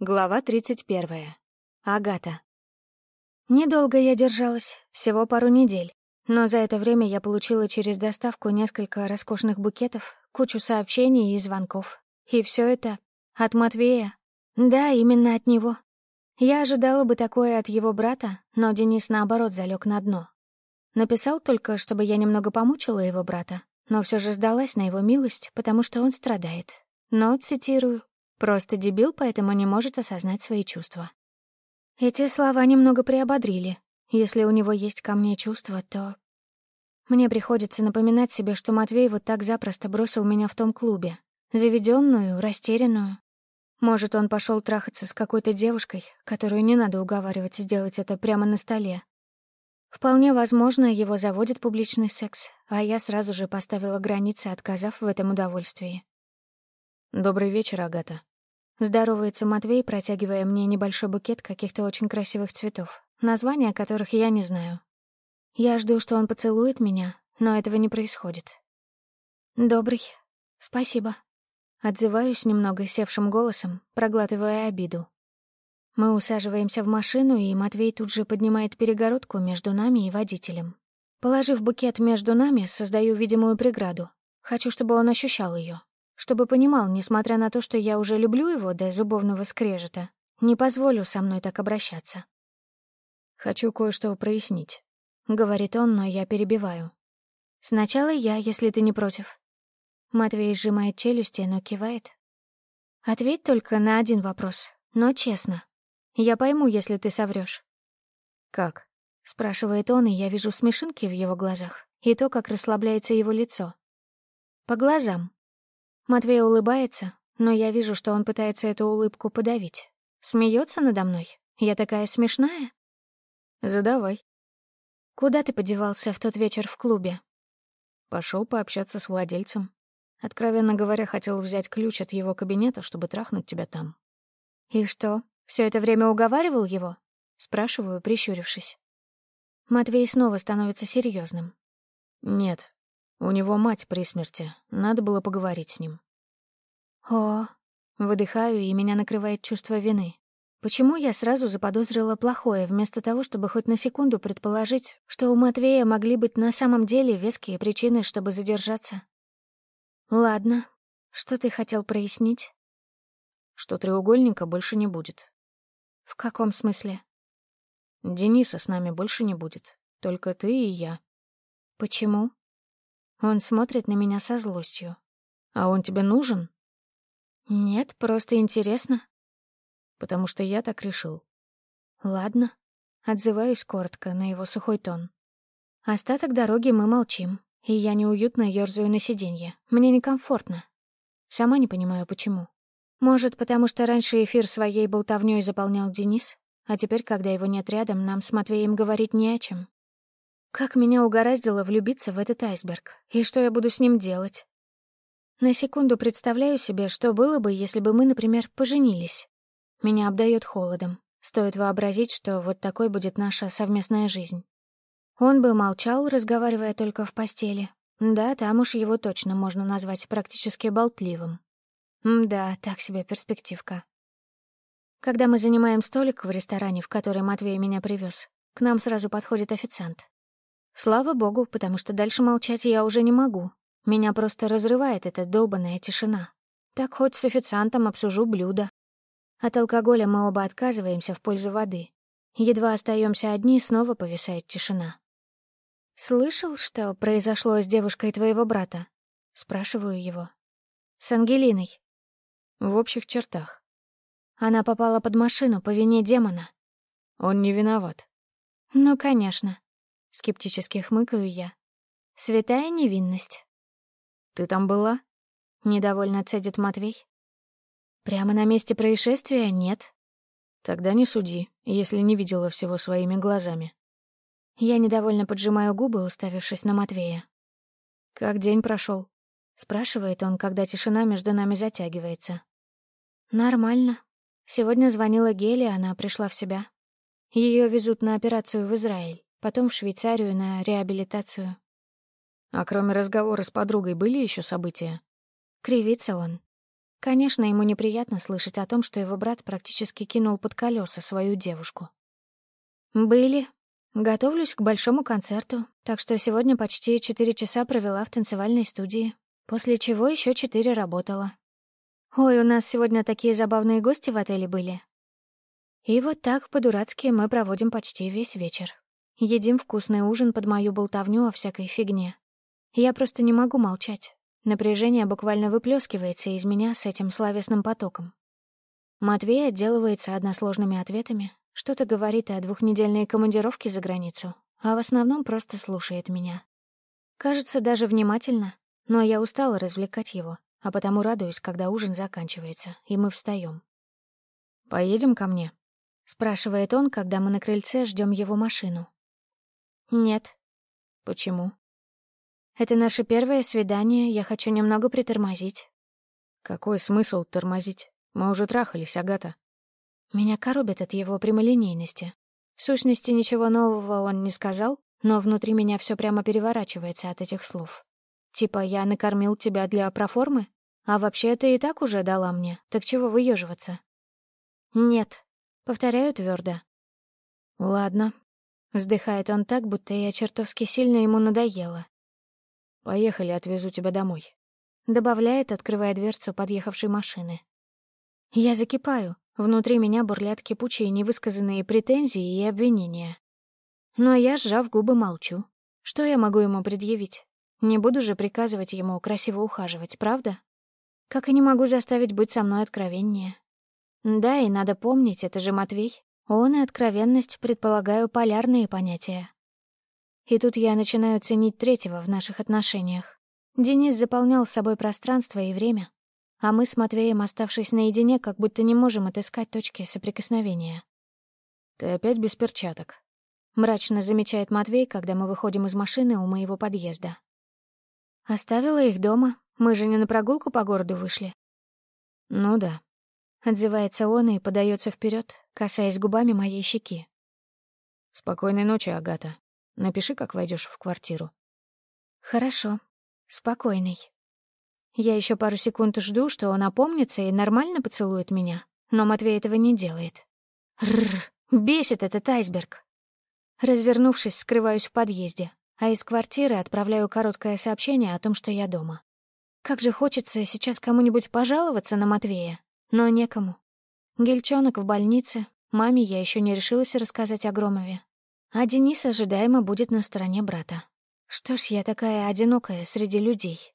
Глава 31. Агата. Недолго я держалась, всего пару недель. Но за это время я получила через доставку несколько роскошных букетов, кучу сообщений и звонков. И все это от Матвея. Да, именно от него. Я ожидала бы такое от его брата, но Денис, наоборот, залег на дно. Написал только, чтобы я немного помучила его брата, но все же сдалась на его милость, потому что он страдает. Но, цитирую, Просто дебил, поэтому не может осознать свои чувства. Эти слова немного приободрили. Если у него есть ко мне чувства, то... Мне приходится напоминать себе, что Матвей вот так запросто бросил меня в том клубе. Заведенную, растерянную. Может, он пошел трахаться с какой-то девушкой, которую не надо уговаривать сделать это прямо на столе. Вполне возможно, его заводит публичный секс, а я сразу же поставила границы, отказав в этом удовольствии. «Добрый вечер, Агата», Здоровается Матвей, протягивая мне небольшой букет каких-то очень красивых цветов, названия которых я не знаю. Я жду, что он поцелует меня, но этого не происходит. «Добрый. Спасибо». Отзываюсь немного севшим голосом, проглатывая обиду. Мы усаживаемся в машину, и Матвей тут же поднимает перегородку между нами и водителем. Положив букет между нами, создаю видимую преграду. Хочу, чтобы он ощущал ее чтобы понимал, несмотря на то, что я уже люблю его до зубовного скрежета, не позволю со мной так обращаться. «Хочу кое-что прояснить», — говорит он, но я перебиваю. «Сначала я, если ты не против». Матвей сжимает челюсти, но кивает. «Ответь только на один вопрос, но честно. Я пойму, если ты соврёшь». «Как?» — спрашивает он, и я вижу смешинки в его глазах и то, как расслабляется его лицо. «По глазам», Матвей улыбается, но я вижу, что он пытается эту улыбку подавить. Смеется надо мной? Я такая смешная? Задавай. Куда ты подевался в тот вечер в клубе? Пошел пообщаться с владельцем. Откровенно говоря, хотел взять ключ от его кабинета, чтобы трахнуть тебя там. И что, все это время уговаривал его? Спрашиваю, прищурившись. Матвей снова становится серьезным. Нет, у него мать при смерти, надо было поговорить с ним. О, выдыхаю, и меня накрывает чувство вины. Почему я сразу заподозрила плохое, вместо того, чтобы хоть на секунду предположить, что у Матвея могли быть на самом деле веские причины, чтобы задержаться? Ладно, что ты хотел прояснить? Что треугольника больше не будет. В каком смысле? Дениса с нами больше не будет. Только ты и я. Почему? Он смотрит на меня со злостью. А он тебе нужен? Нет, просто интересно. Потому что я так решил. Ладно. Отзываюсь коротко на его сухой тон. Остаток дороги мы молчим, и я неуютно ёрзаю на сиденье. Мне некомфортно. Сама не понимаю, почему. Может, потому что раньше эфир своей болтовнёй заполнял Денис, а теперь, когда его нет рядом, нам с Матвеем говорить не о чем. Как меня угораздило влюбиться в этот айсберг, и что я буду с ним делать? На секунду представляю себе, что было бы, если бы мы, например, поженились. Меня обдает холодом. Стоит вообразить, что вот такой будет наша совместная жизнь. Он бы молчал, разговаривая только в постели. Да, там уж его точно можно назвать практически болтливым. Да, так себе перспективка. Когда мы занимаем столик в ресторане, в который Матвей меня привез, к нам сразу подходит официант. Слава богу, потому что дальше молчать я уже не могу, меня просто разрывает эта долбанная тишина. Так хоть с официантом обсужу блюдо. От алкоголя мы оба отказываемся в пользу воды. Едва остаемся одни, снова повисает тишина. «Слышал, что произошло с девушкой твоего брата?» — спрашиваю его. «С Ангелиной». «В общих чертах». Она попала под машину по вине демона. «Он не виноват». «Ну, конечно», — скептически хмыкаю я. «Святая невинность». «Ты там была?» — недовольно цедит Матвей. «Прямо на месте происшествия нет». «Тогда не суди, если не видела всего своими глазами». Я недовольно поджимаю губы, уставившись на Матвея. «Как день прошел?» — спрашивает он, когда тишина между нами затягивается. «Нормально. Сегодня звонила Гели, она пришла в себя. Ее везут на операцию в Израиль, потом в Швейцарию на реабилитацию. А кроме разговора с подругой были еще события? Кривится он. Конечно, ему неприятно слышать о том, что его брат практически кинул под колеса свою девушку. Были. Готовлюсь к большому концерту, так что сегодня почти четыре часа провела в танцевальной студии, после чего еще четыре работала. Ой, у нас сегодня такие забавные гости в отеле были. И вот так по-дурацки мы проводим почти весь вечер. Едим вкусный ужин под мою болтовню о всякой фигне. Я просто не могу молчать. Напряжение буквально выплескивается из меня с этим словесным потоком. Матвей отделывается односложными ответами, что-то говорит о двухнедельной командировке за границу, а в основном просто слушает меня. Кажется, даже внимательно, но я устала развлекать его, а потому радуюсь, когда ужин заканчивается, и мы встаем. «Поедем ко мне?» — спрашивает он, когда мы на крыльце ждем его машину. «Нет». «Почему?» Это наше первое свидание, я хочу немного притормозить». «Какой смысл тормозить? Мы уже трахались, Агата». Меня коробит от его прямолинейности. В сущности, ничего нового он не сказал, но внутри меня все прямо переворачивается от этих слов. Типа, я накормил тебя для проформы? А вообще, ты и так уже дала мне, так чего выеживаться? Нет, повторяю твердо. Ладно. Вздыхает он так, будто я чертовски сильно ему надоела, поехали отвезу тебя домой. Добавляет открывая дверцу подъехавшей машины. Я закипаю. Внутри меня бурлят кипучие невысказанные претензии и обвинения. Но я сжав губы молчу. Что я могу ему предъявить? Не буду же приказывать ему красиво ухаживать правда? Как и не могу заставить быть со мной откровеннее. Да и надо помнить это же матвей. Он и откровенность предполагаю полярные понятия. И тут я начинаю ценить третьего в наших отношениях. Денис заполнял собой пространство и время, а мы с Матвеем, оставшись наедине, как будто не можем отыскать точки соприкосновения. «Ты опять без перчаток», — мрачно замечает Матвей, когда мы выходим из машины у моего подъезда. «Оставила их дома. Мы же не на прогулку по городу вышли». «Ну да», — отзывается он и подается вперед, касаясь губами моей щеки. «Спокойной ночи, Агата». Напиши, как войдешь в квартиру». «Хорошо. Спокойный». Я еще пару секунд жду, что он опомнится и нормально поцелует меня, но Матвей этого не делает. Рррр, бесит этот айсберг. Развернувшись, скрываюсь в подъезде, а из квартиры отправляю короткое сообщение о том, что я дома. Как же хочется сейчас кому-нибудь пожаловаться на Матвея, но некому. Гельчонок в больнице, маме я еще не решилась рассказать о Громове, а Денис ожидаемо будет на стороне брата. Что ж я такая одинокая среди людей?